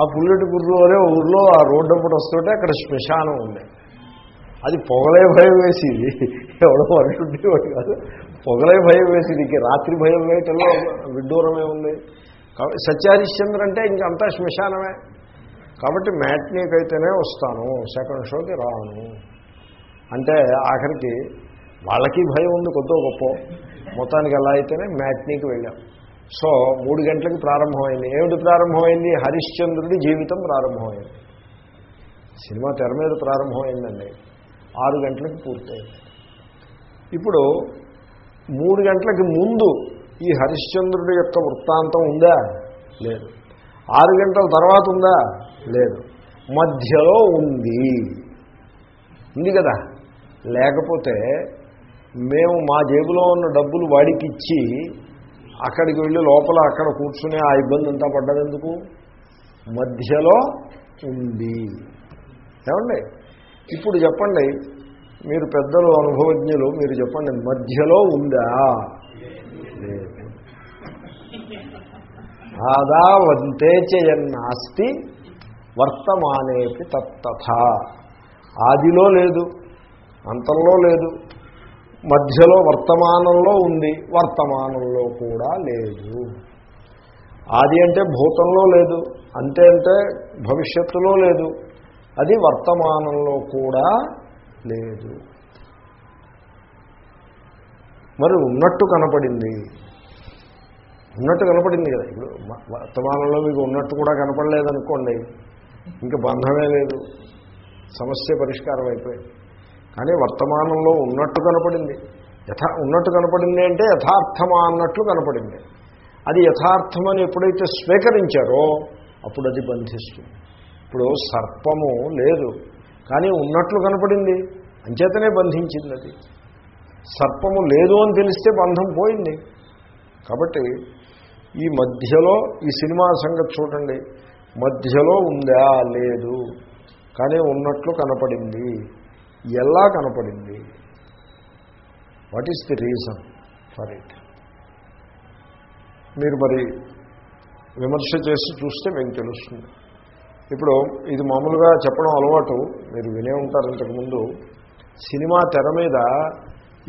ఆ పుల్లటి గుర్రులోనే ఊర్లో ఆ రోడ్డు అప్పుడు వస్తుంటే అక్కడ శ్మశానం ఉంది. అది పొగలే భయం వేసేది. ఎవడో అంటుండేవాడు కాదు. పొగలే భయం వేసేది. రాత్రి భయం వేయటంలో విడ్డూరమే ఉంది. కాబట్టి సత్యహరిశ్చంద్ర అంటే ఇంకంతా శ్మశానమే. కాబట్టి మ్యాట్నీకైతేనే వస్తాను. సెకండ్ షోకి రాను. అంటే ఆఖరికి వాళ్ళకి భయం ఉంది కొద్దో గొప్ప. మొత్తానికి ఎలా అయితేనే మ్యాట్నీకి వెళ్ళాం. సో మూడు గంటలకి ప్రారంభమైంది. ఏమిటి ప్రారంభమైంది? హరిశ్చంద్రుడి జీవితం ప్రారంభమైంది. సినిమా తెర మీద ప్రారంభమైందండి. ఆరు గంటలకి పూర్తయింది. ఇప్పుడు మూడు గంటలకి ముందు ఈ హరిశ్చంద్రుడి యొక్క వృత్తాంతం ఉందా? లేదు. ఆరు గంటల తర్వాత ఉందా? లేదు. మధ్యలో ఉంది. ఉంది కదా? లేకపోతే మేము మా జేబులో ఉన్న డబ్బులు వాడికి ఇచ్చి అక్కడికి వెళ్ళి లోపల అక్కడ కూర్చునే ఆ ఇబ్బంది అంతా పడ్డదెందుకు? మధ్యలో ఉంది. ఏమండి? ఇప్పుడు చెప్పండి. మీరు పెద్దలు అనుభవజ్ఞులు మీరు చెప్పండి. మధ్యలో ఉందా? లేదు ఆదా వంతే చేయన్నాస్తి వర్తమానేపి తత్తథ. ఆదిలో లేదు అంతంలో లేదు. మధ్యలో వర్తమానంలో ఉంది వర్తమానంలో కూడా లేదు. ఆది అంటే భూతంలో లేదు అంతే అంటే భవిష్యత్తులో లేదు అది వర్తమానంలో కూడా లేదు. మరి ఉన్నట్టు కనపడింది. ఉన్నట్టు కనపడింది కదా ఇప్పుడు వర్తమానంలో మీకు ఉన్నట్టు కూడా కనపడలేదనుకోండి ఇంకా బంధమే లేదు సమస్య పరిష్కారం అయిపోయింది. కానీ వర్తమానంలో ఉన్నట్టు కనపడింది. యథా ఉన్నట్టు కనపడింది అంటే యథార్థమా అన్నట్లు కనపడింది. అది యథార్థమని ఎప్పుడైతే స్వీకరించారో అప్పుడు అది బంధిస్తుంది. ఇప్పుడు సర్పము లేదు కానీ ఉన్నట్లు కనపడింది. అంచేతనే బంధించింది అది. సర్పము లేదు అని తెలిస్తే బంధం పోయింది. కాబట్టి ఈ మధ్యలో ఈ సినిమా సంగతి చూడండి. మధ్యలో ఉందా? లేదు. కానీ ఉన్నట్లు కనపడింది. ఎలా కనపడింది? What is the reason for it మీరు మరి విమర్శ చేసి చూస్తే మీకు తెలుస్తుంది. ఇప్పుడు ఇది మామూలుగా చెప్పడం అలవాటు మీరు వినే ఉంటారు ఇంతకుముందు. సినిమా తెర మీద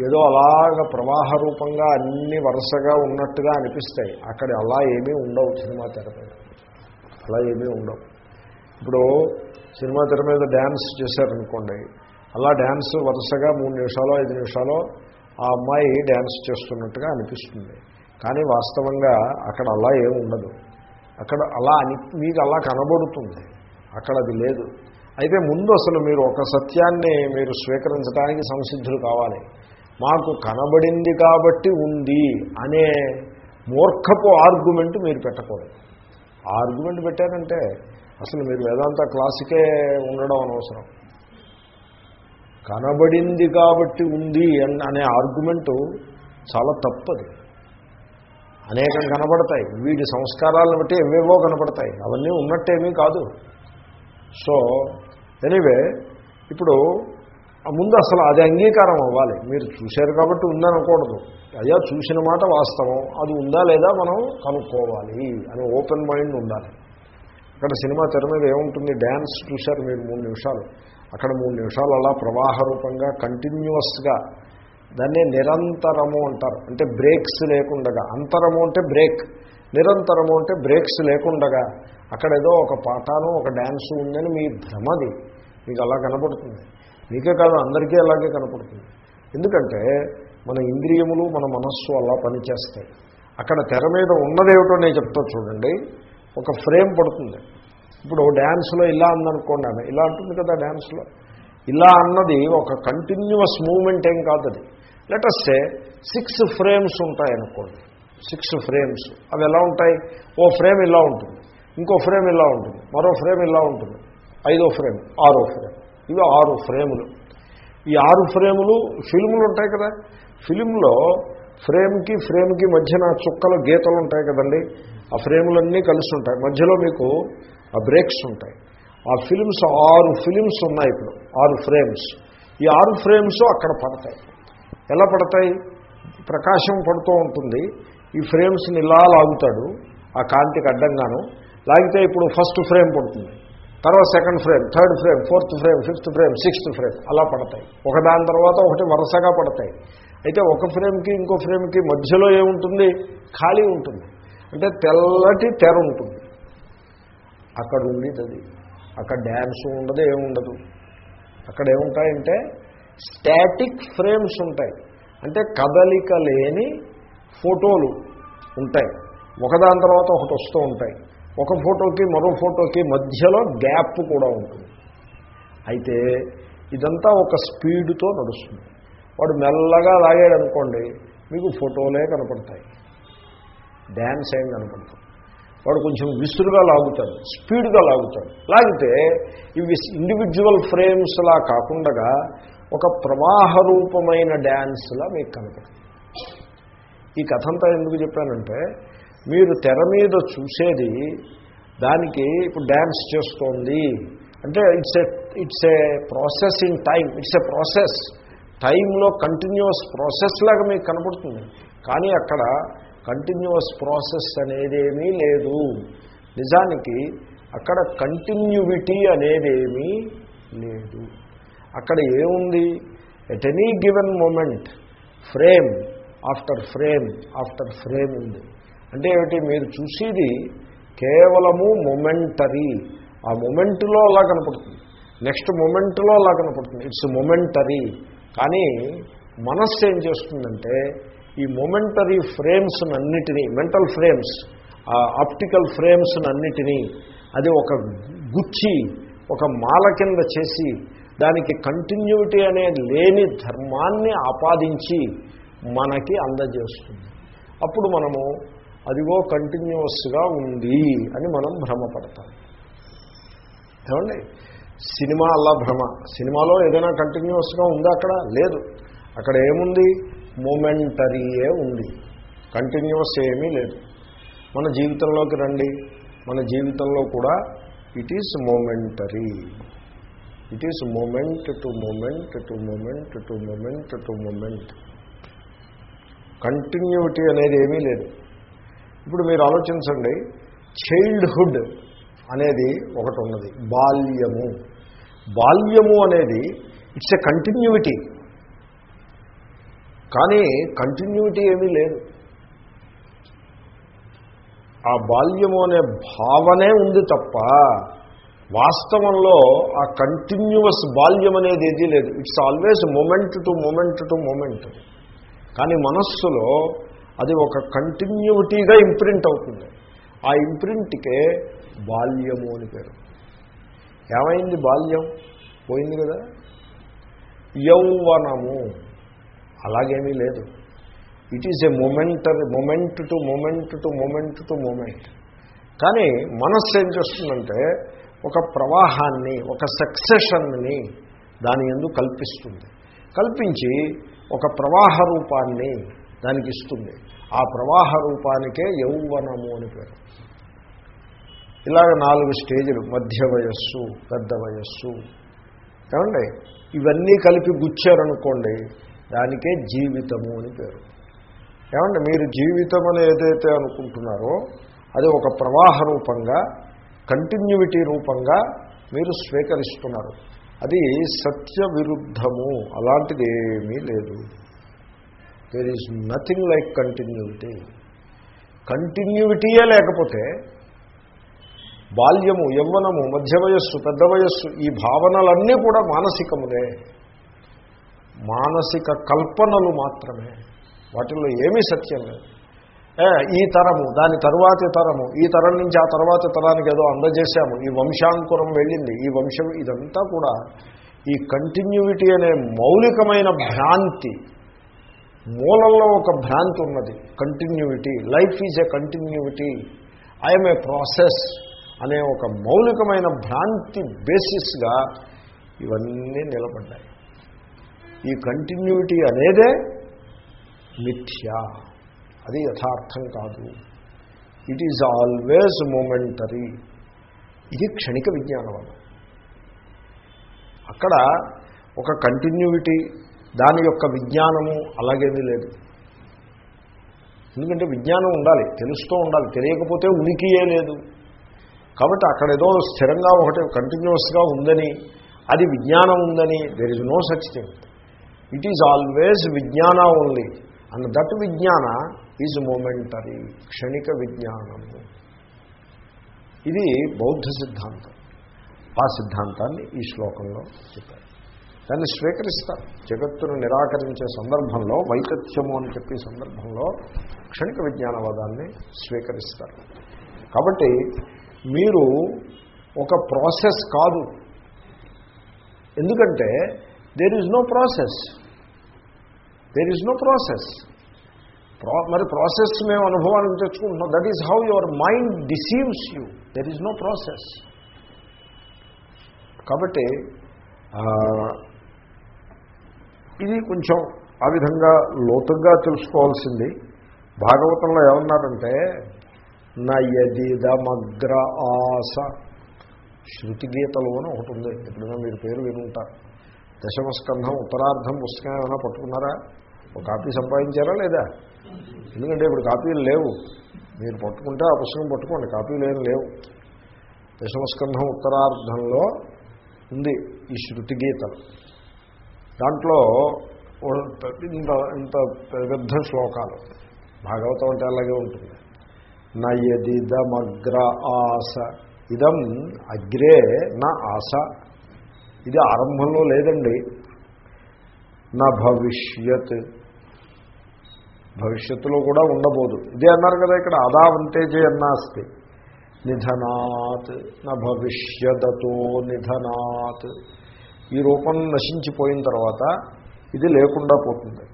ఏదో అలాగ ప్రవాహ రూపంగా అన్ని వరుసగా ఉన్నట్టుగా అనిపిస్తాయి. అక్కడ అలా ఏమీ ఉండవు సినిమా తెర మీద. అలా ఏమీ ఉండవు. ఇప్పుడు సినిమా తెర మీద డ్యాన్స్ చేశారనుకోండి అలా డ్యాన్స్ వరుసగా మూడు నిమిషాలు ఐదు నిమిషాలు ఆ అమ్మాయి డ్యాన్స్ చేస్తున్నట్టుగా అనిపిస్తుంది. కానీ వాస్తవంగా అక్కడ అలా ఏమి ఉండదు. అక్కడ అలా అని మీకు అలా కనబడుతుంది. అక్కడ అది లేదు. అయితే ముందు అసలు మీరు ఒక సత్యాన్ని మీరు స్వీకరించడానికి సంసిద్ధులు కావాలి. మాకు కనబడింది కాబట్టి ఉంది అనే మూర్ఖపు ఆర్గ్యుమెంట్ మీరు పెట్టకూడదు. ఆర్గ్యుమెంట్ పెట్టారంటే అసలు మీరు వేదాంత క్లాసుకే ఉండడం అనవసరం. కనబడింది కాబట్టి ఉంది అనే ఆర్గ్యుమెంటు చాలా తప్పది. అనేకం కనబడతాయి. వీడి సంస్కారాలను బట్టి ఎవేవో కనబడతాయి. అవన్నీ ఉన్నట్టేమీ కాదు. సో ఎనీవే ఇప్పుడు ముందు అసలు అది అంగీకారం అవ్వాలి. మీరు చూశారు కాబట్టి ఉందనకూడదు. అయ్యా చూసిన మాట వాస్తవం. అది ఉందా లేదా మనం కనుక్కోవాలి అని ఓపెన్ మైండ్ ఉండాలి. ఇక్కడ సినిమా తెర మీద ఏముంటుంది? డ్యాన్స్ చూశారు మీరు మూడు నిమిషాలు. అక్కడ మూడు నిమిషాలు అలా ప్రవాహ రూపంగా కంటిన్యూస్గా దాన్నే నిరంతరము అంటారు. అంటే బ్రేక్స్ లేకుండగా. అంతరము అంటే బ్రేక్ నిరంతరము అంటే బ్రేక్స్ లేకుండగా. అక్కడ ఏదో ఒక పాఠాను ఒక డ్యాన్సు ఉందని మీ భ్రమది. మీకు అలా కనపడుతుంది. మీకే కాదు అందరికీ అలాగే కనపడుతుంది. ఎందుకంటే మన ఇంద్రియములు మన మనస్సు అలా పనిచేస్తాయి. అక్కడ తెర మీద ఉన్నదేమిటో నేను చెప్తా చూడండి. ఒక ఫ్రేమ్ పడుతుంది. ఇప్పుడు డ్యాన్స్లో ఇలా అందనుకోండి ఆమె ఇలా అంటుంది కదా డ్యాన్స్లో. ఇలా అన్నది ఒక కంటిన్యూస్ మూమెంట్ ఏం కాదు అది లెటస్టే సిక్స్ ఫ్రేమ్స్ ఉంటాయనుకోండి. సిక్స్ ఫ్రేమ్స్ అవి ఎలా ఉంటాయి? ఓ ఫ్రేమ్ ఇలా ఉంటుంది. ఇంకో ఫ్రేమ్ ఇలా ఉంటుంది. మరో ఫ్రేమ్ ఇలా ఉంటుంది. ఐదో ఫ్రేమ్ ఆరో ఫ్రేమ్ ఇవి ఆరు ఫ్రేములు ఈ ఆరు ఫ్రేములు ఫిల్ములు ఉంటాయి కదా. ఫిలింలో ఫ్రేమ్కి ఫ్రేమ్కి మధ్యన చుక్కలు గీతలు ఉంటాయి కదండి. ఆ ఫ్రేములన్నీ కలిసి ఉంటాయి. మధ్యలో మీకు ఆ బ్రేక్స్ ఉంటాయి. ఆ ఫిలిమ్స్ ఆరు ఫిలిమ్స్ ఉన్నాయి ఇప్పుడు ఆరు ఫ్రేమ్స్. ఈ ఆరు ఫ్రేమ్స్ అక్కడ పడతాయి. ఎలా పడతాయి? ప్రకాశం పడుతూ ఉంటుంది. ఈ ఫ్రేమ్స్ని ఇలా లాగుతాడు ఆ కాంతికి అడ్డంగాను. లాగితే ఇప్పుడు ఫస్ట్ ఫ్రేమ్ పడుతుంది. తర్వాత second frame third frame fourth frame fifth frame sixth frame అలా పడతాయి. ఒకదాని తర్వాత ఒకటి వరుసగా పడతాయి. అయితే ఒక ఫ్రేమ్కి ఇంకో ఫ్రేమ్కి మధ్యలో ఏముంటుంది? ఖాళీ ఉంటుంది. అంటే తెల్లటి తెర ఉంటుంది. అక్కడ ఉండేది అది అక్కడ డ్యాన్స్ ఉండదు. ఏముండదు అక్కడ ఏముంటాయంటే స్టాటిక్ ఫ్రేమ్స్ ఉంటాయి. అంటే కదలిక లేని ఫోటోలు ఉంటాయి. ఒకదాని తర్వాత ఒకటి వస్తూ ఉంటాయి. ఒక ఫోటోకి మరో ఫోటోకి మధ్యలో గ్యాప్ కూడా ఉంటుంది. అయితే ఇదంతా ఒక స్పీడ్తో నడుస్తుంది. వాడు మెల్లగా లాగాడు అనుకోండి మీకు ఫోటోలే కనపడతాయి. డ్యాన్స్ ఏం కనపడతాయి. వాడు కొంచెం విసురుగా లాగుతాడు స్పీడ్గా లాగుతాడు. లాగితే ఇవి ఇండివిజువల్ ఫ్రేమ్స్లా కాకుండా ఒక ప్రవాహ రూపమైన డ్యాన్స్లా మీకు కనపడుతుంది. ఈ కథంతా ఎందుకు చెప్పానంటే మీరు తెర మీద చూసేది దానికి ఇప్పుడు డ్యాన్స్ చేస్తోంది. అంటే it's a it's a process in time it's a process టైంలో కంటిన్యూస్ ప్రాసెస్ లాగా మీకు కనపడుతుంది. కానీ అక్కడ కంటిన్యూస్ ప్రాసెస్ అనేదేమీ లేదు. నిజానికి అక్కడ కంటిన్యూవిటీ అనేదేమీ లేదు. అక్కడ ఏముంది? At any given moment frame after frame after frame ఉంది. అంటే ఏమిటి? మీరు చూసేది కేవలము మొమెంటరీ ఆ మొమెంట్లో అలా కనపడుతుంది. నెక్స్ట్ మొమెంట్లో అలా కనపడుతుంది. ఇట్స్ మొమెంటరీ కానీ మనస్సు ఏం చేస్తుందంటే ఈ మొమెంటరీ ఫ్రేమ్స్ అన్నిటినీ మెంటల్ ఫ్రేమ్స్ ఆ ఆప్టికల్ ఫ్రేమ్స్ అన్నిటినీ అది ఒక గుచ్చి ఒక మాల కింద చేసి దానికి కంటిన్యూటీ అనే లేని ధర్మాన్ని ఆపాదించి మనకి అందజేస్తుంది. అప్పుడు మనము అదిగో కంటిన్యూస్గా ఉంది అని మనం భ్రమపడతాం. ఏమండి? సినిమా అలా భ్రమ. సినిమాలో ఏదైనా కంటిన్యూస్గా ఉందా అక్కడ? లేదు. అక్కడ ఏముంది? మూమెంటరీయే ఉంది. కంటిన్యూస్ ఏమీ లేదు. మన జీవితంలోకి రండి. మన జీవితంలో కూడా it is momentary it is moment to moment to moment to moment to moment continuity అనేది ఏమీ లేదు. ఇప్పుడు మీరు ఆలోచించండి. చైల్డ్హుడ్ అనేది ఒకటి ఉన్నది. బాల్యము. బాల్యము అనేది ఇట్స్ ఎ కంటిన్యూటీ కానీ కంటిన్యూటీ ఏమీ లేదు. ఆ బాల్యము అనే భావనే ఉంది తప్ప వాస్తవంలో ఆ కంటిన్యూవస్ బాల్యం అనేది ఏదీ లేదు. It's always moment to moment to moment కానీ మనస్సులో అది ఒక కంటిన్యూటీగా ఇంప్రింట్ అవుతుంది. ఆ ఇంప్రింట్కే బాల్యము అని పేరు. ఏమైంది బాల్యం? పోయింది కదా? యౌవనము. అలాగేమీ లేదు. It is a momentary moment to moment to moment to moment కానీ మనస్సు ఏం చేస్తుందంటే ఒక ప్రవాహాన్ని ఒక సక్సెషన్ని దాని ఎందు కల్పిస్తుంది. కల్పించి ఒక ప్రవాహ రూపాన్ని దానికి ఇస్తుంది. ఆ ప్రవాహ రూపానికే యౌవనము అని పేరు. ఇలాగ నాలుగు స్టేజులు మధ్య వయస్సు పెద్ద వయస్సు. ఏమండి? ఇవన్నీ కలిపి గుచ్చారనుకోండి దానికే జీవితము అని పేరు. ఏమంటే మీరు జీవితం అని ఏదైతే అనుకుంటున్నారో అది ఒక ప్రవాహ రూపంగా కంటిన్యూటీ రూపంగా మీరు స్వీకరిస్తున్నారు. అది సత్య విరుద్ధము అలాంటిది ఏమీ లేదు. There is nothing like continuity కంటిన్యూటీయే లేకపోతే బాల్యము యవ్వనము మధ్య వయస్సు పెద్ద వయస్సు ఈ భావనలన్నీ కూడా మానసికములే. మానసిక కల్పనలు మాత్రమే. వాటిల్లో ఏమీ సత్యం లేదు. ఈ తరము దాని తరువాతి తరము ఈ తరం నుంచి ఆ తర్వాతి తరానికి ఏదో అందజేశాము. ఈ వంశాంకురం వెళ్ళింది. ఈ వంశం ఇదంతా కూడా ఈ కంటిన్యూటీ అనే మౌలికమైన భ్రాంతి. మూలంలో ఒక భ్రాంతి ఉన్నది. Continuity life is a continuity I am a process అనే ఒక మౌలికమైన భ్రాంతి బేసిస్గా ఇవన్నీ నిలబడ్డాయి. ఈ కంటిన్యూటీ అనేదే మిథ్య. అది యథార్థం కాదు. ఇట్ ఈజ్ ఆల్వేస్ మూమెంటరీ ఇది క్షణిక విజ్ఞానం అక్కడ ఒక కంటిన్యూటీ దాని యొక్క విజ్ఞానము అలాగేమీ లేదు. ఎందుకంటే విజ్ఞానం ఉండాలి తెలుస్తూ ఉండాలి తెలియకపోతే ఉనికియే లేదు. కాబట్టి అక్కడ ఏదో స్థిరంగా ఒకటి కంటిన్యూస్గా ఉందని అది విజ్ఞానం ఉందని there is no such thing it is always విజ్ఞాన ఓన్లీ అండ్ దట్ విజ్ఞాన ఈజ్ మూమెంటరీ క్షణిక విజ్ఞానము ఇది బౌద్ధ సిద్ధాంతం. ఆ సిద్ధాంతాన్ని ఈ శ్లోకంలో చెప్పారు. దాన్ని స్వీకరిస్తారు. జగత్తును నిరాకరించే సందర్భంలో వైకత్యము అని చెప్పే సందర్భంలో క్షణిక విజ్ఞానవాదాన్ని స్వీకరిస్తారు. కాబట్టి మీరు ఒక ప్రాసెస్ కాదు. ఎందుకంటే there is no process there is no process ప్రా మరి ప్రాసెస్ మేము అనుభవానికి తెచ్చుకుంటున్నాం. That is how your mind deceives you there is no process కాబట్టి ఇది కొంచెం ఆ విధంగా లోతుగా తెలుసుకోవాల్సింది. భాగవతంలో ఏమన్నారంటే నయదిదమగ్ర ఆస. శృతిగీతలు అని ఒకటి ఉంది. ఎప్పుడైనా మీరు పేరు వినుంటారు. దశమస్కంధం ఉత్తరార్ధం పుస్తకం ఏమైనా పట్టుకున్నారా? ఒక కాపీ సంపాదించారా లేదా? ఎందుకంటే ఇప్పుడు కాపీలు లేవు. మీరు పట్టుకుంటే ఆ పుస్తకం పట్టుకోండి కాపీలు ఏం లేవు. దశమస్కంధం ఉత్తరార్ధంలో ఉంది ఈ శృతి గీతం. దాంట్లో ఇంత ఇంత పెద్ద శ్లోకాలు. భాగవతం అంటే అలాగే ఉంటుంది. నయదిదమగ్ర ఆస. ఇదం అగ్రే నా ఆశ ఇది ఆరంభంలో లేదండి. నా భవిష్యత్. భవిష్యత్తులో కూడా ఉండబోదు. ఇదే అన్నారు కదా ఇక్కడ అదా వంటేజే అన్నాస్తి. నిధనాత్ నా భవిష్యదతో నిధనాత్. ఈ రూపం నశించిపోయిన తర్వాత ఇది లేకుండా పోతుంది.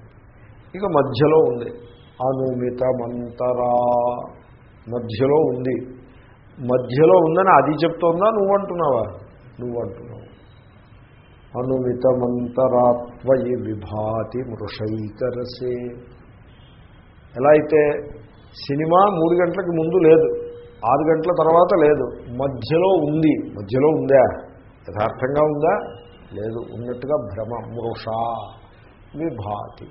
ఇక మధ్యలో ఉంది. అనుమితమంతరా. మధ్యలో ఉంది. మధ్యలో ఉందని అది చెప్తోందా నువ్వు అంటున్నావా? నువ్వు అంటున్నావు. అనుమితమంతరాత్వయి విభాతి మృషైకరసే ఎలా అయితే సినిమా మూడు గంటలకు ముందు లేదు ఆరు గంటల తర్వాత లేదు మధ్యలో ఉంది మధ్యలో ఉందా? యథార్థంగా ఉందా? లేదు ఉన్నట్టుగా భ్రమ మృష విభాతి.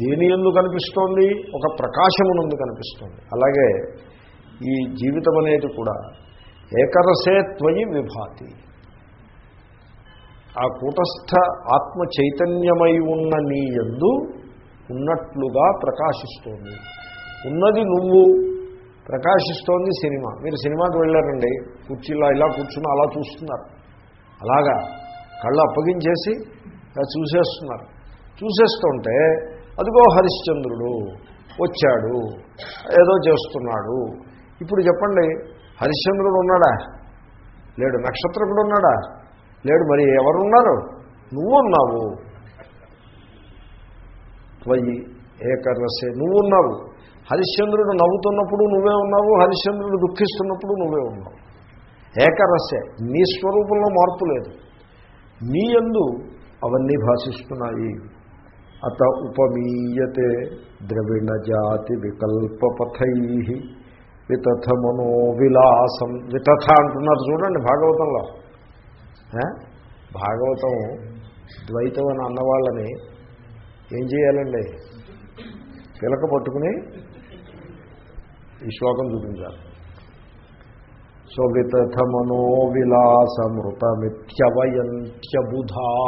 దేని ఎందు కనిపిస్తోంది ఒక ప్రకాశమునందు కనిపిస్తోంది. అలాగే ఈ జీవితం అనేది కూడా ఏకరసే త్వయి విభాతి. ఆ కూటస్థ ఆత్మ చైతన్యమై ఉన్న నీ ఎందు ఉన్నట్లుగా ప్రకాశిస్తోంది. ఉన్నది నువ్వు. ప్రకాశిస్తోంది సినిమా. మీరు సినిమాకి వెళ్ళారండి. కుర్చీలో ఇలా కూర్చుని అలా చూస్తున్నారు. అలాగా కళ్ళు అప్పగించేసి ఇలా చూసేస్తున్నారు. చూసేస్తుంటే అదిగో హరిశ్చంద్రుడు వచ్చాడు. ఏదో చేస్తున్నాడు. ఇప్పుడు చెప్పండి హరిశ్చంద్రుడు ఉన్నాడా? లేడు. నక్షత్రకుడు ఉన్నాడా? లేడు మరి ఎవరున్నారు? నువ్వున్నావు. త్వయి ఏకరసే నువ్వున్నావు. హరిశ్చంద్రుడు నవ్వుతున్నప్పుడు నువ్వే ఉన్నావు హరిశ్చంద్రుడు దుఃఖిస్తున్నప్పుడు నువ్వే ఉన్నావు. ఏకరసే నీ స్వరూపంలో మార్పు లేదు. నీ యందు అవన్నీ భాషిస్తున్నాయి. అత ఉపమీయతే ద్రవిణజాతి వికల్పపథై వితథ మనోవిలాసం. వితథ అంటున్నారు చూడండి భాగవతంలో. భాగవతం ద్వైతం అని అన్నవాళ్ళని ఏం చేయాలండి? పిలక పట్టుకుని ఈ శ్లోకం చూపించాలి. సో వితథ మనోవిలాసమృతమిత్యవయంత్యబుధా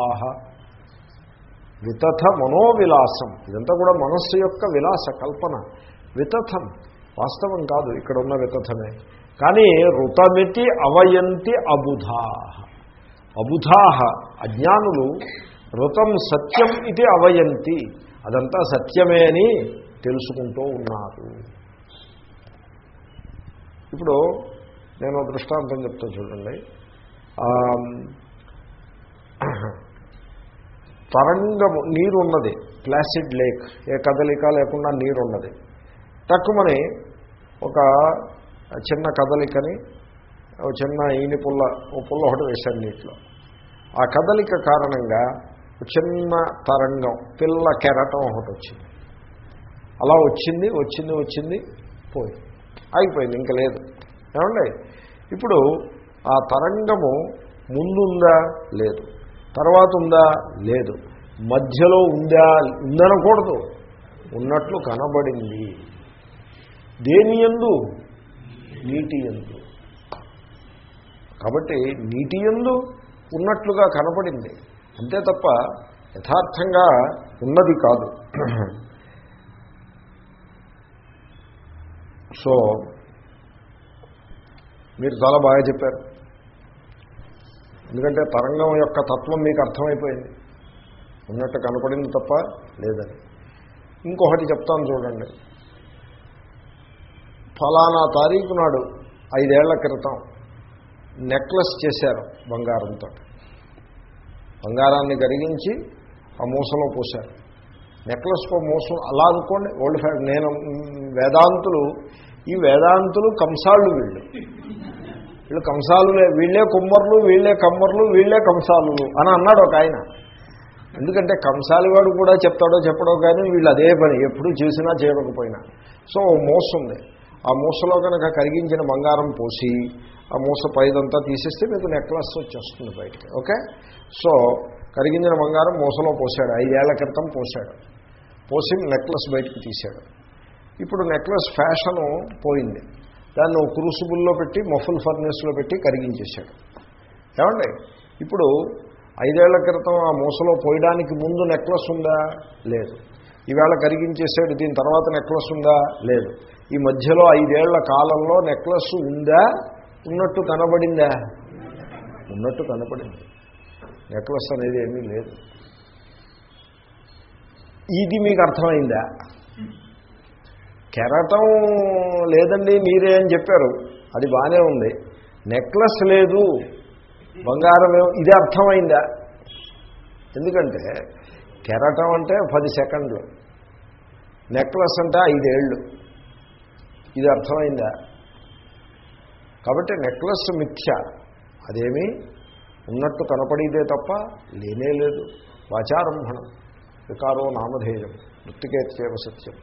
వితథ మనోవిలాసం ఇదంతా కూడా మనస్సు యొక్క విలాస కల్పన. వితథం వాస్తవం కాదు ఇక్కడ ఉన్న వితథమే. కానీ ఋతమితి అవయంతి అబుధా. అబుధాహ అజ్ఞానులు ఋతం సత్యం ఇది అవయంతి. అదంతా సత్యమే అని తెలుసుకుంటూ ఉన్నారు. ఇప్పుడు నేను దృష్టాంతం చెప్తా చూడండి. తరంగము నీరు ఉన్నది ప్లాసిడ్ లేక్. ఏ కదలిక లేకుండా నీరు ఉన్నది తక్కువని ఒక చిన్న కదలికని చిన్న ఈని పుల్ల ఓ పుల్ల ఒకటి వేశాను నీటిలో. ఆ కదలిక కారణంగా ఒక చిన్న తరంగం పిల్ల కెరటం ఒకటి వచ్చింది. అలా వచ్చింది వచ్చింది వచ్చింది పోయి ఆగిపోయింది ఇంకా లేదు. ఏమండి? ఇప్పుడు ఆ తరంగము ముందుందా? లేదు. తర్వాత ఉందా? లేదు. మధ్యలో ఉందా? ఉందనకూడదు. ఉన్నట్లు కనబడింది. దేని ఎందు నీటి ఎందు కాబట్టి నీటి ఎందు ఉన్నట్లుగా కనపడింది. అంతే తప్ప యథార్థంగా ఉన్నది కాదు. సో మీరు చాలా బాగా చెప్పారు. ఎందుకంటే తరంగం యొక్క తత్వం మీకు అర్థమైపోయింది. ఉన్నట్టు కనపడింది తప్ప లేదని. ఇంకొకటి చెప్తాను చూడండి. ఫలానా తారీఖు నాడు ఐదేళ్ళ క్రితం నెక్లెస్ చేశారు బంగారంతో. బంగారాన్ని కరిగించి ఆ మూసలో పోశారు. నెక్లెస్కో మూసం అలా అనుకోండి ఓల్డ్ ఫ్యా నేను వేదాంతులు ఈ వేదాంతులు కంసాళ్ళు వీళ్ళు. వీళ్ళు కంసాలులే వీళ్ళే కుమ్మర్లు వీళ్ళే కమ్మర్లు వీళ్ళే కంసాలు అని అన్నాడు ఒక ఆయన. ఎందుకంటే కంసాలి వాడు కూడా చెప్తాడో చెప్పడో కానీ వీళ్ళు అదే పని ఎప్పుడు చేసినా చేయకపోయినా. సో మోసం ఉంది ఆ మూసలో కనుక కరిగించిన బంగారం పోసి ఆ మూస పైదంతా తీసేస్తే మీకు నెక్లెస్ వచ్చేస్తుంది బయటికి ఓకే? సో కరిగించిన బంగారం మూసలో పోసాడు ఐదేళ్ళ క్రితం పోసాడు. పోసి నెక్లెస్ బయటికి తీశాడు ఇప్పుడు నెక్లెస్ ఫ్యాషను పోయింది. దాన్ని క్రూసుబుల్లో పెట్టి మఫుల్ ఫర్నెస్లో పెట్టి కరిగించేశాడు. ఏమండి? ఇప్పుడు ఐదేళ్ళ క్రితం ఆ మూసలో పోయడానికి ముందు నెక్లెస్ ఉందా? లేదు. ఈవేళ కరిగించేసాడు దీని తర్వాత నెక్లెస్ ఉందా? లేదు. ఈ మధ్యలో ఐదేళ్ళ కాలంలో నెక్లెస్ ఉందా? ఉన్నట్టు కనబడిందా? ఉన్నట్టు కనపడింది. నెక్లెస్ అనేది ఏమీ లేదు. ఇది మీకు అర్థమైందా? కెరటం లేదండి మీరే అని చెప్పారు. అది బాగానే ఉంది. నెక్లెస్ లేదు. బంగారం ఇది అర్థమైందా? ఎందుకంటే కెరటం అంటే పది సెకండ్లు. నెక్లెస్ అంటే ఐదేళ్ళు. ఇది అర్థమైందా? కాబట్టి నెక్లెస్ మిథ్య. అదేమీ? ఉన్నట్టు కనపడేదే తప్ప లేనే లేదు. వాచారంభణం. వికారో నామధేయం. మృతికేత్యేవ సత్యం.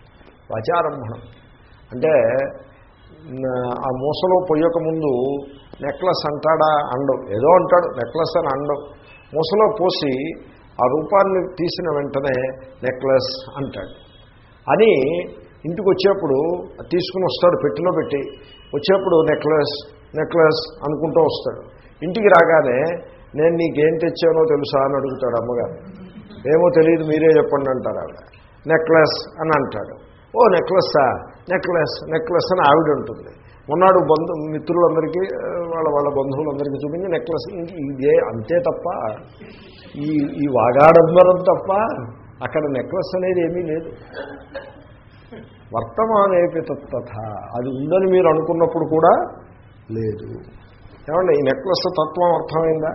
వాచారంభణం. అంటే ఆ మూసలో పోయక ముందు నెక్లెస్ అంటాడా? అండవు. ఏదో అంటాడు నెక్లెస్ అని అండవు. మూసలో పోసి ఆ రూపాన్ని తీసిన వెంటనే నెక్లెస్ అంటాడు. అని ఇంటికి వచ్చేప్పుడు తీసుకుని వస్తాడు పెట్టిలో పెట్టి. వచ్చేప్పుడు నెక్లెస్ నెక్లెస్ అనుకుంటూ వస్తాడు. ఇంటికి రాగానే నేను నీకేం తెచ్చానో తెలుసా అని అడుగుతాడు అమ్మగారు. ఏమో తెలియదు మీరే చెప్పండి అంటారు ఆవిడ. నెక్లెస్ అని అంటాడు. ఓ నెక్లెస్సా నెక్లెస్ నెక్లెస్ అని ఆవిడ ఉంటుంది ఉన్నాడు బంధు మిత్రులందరికీ వాళ్ళ వాళ్ళ బంధువులందరికీ చూపించి నెక్లెస్ ఇదే అంతే తప్ప ఈ ఈ వాగాడంబరం తప్ప అక్కడ నెక్లెస్ అనేది ఏమీ లేదు. వర్తమానేపి తత్త అది ఉందని మీరు అనుకున్నప్పుడు కూడా లేదు. ఏమంటే ఈ నెక్లెస్ తత్వం అర్థమైందా?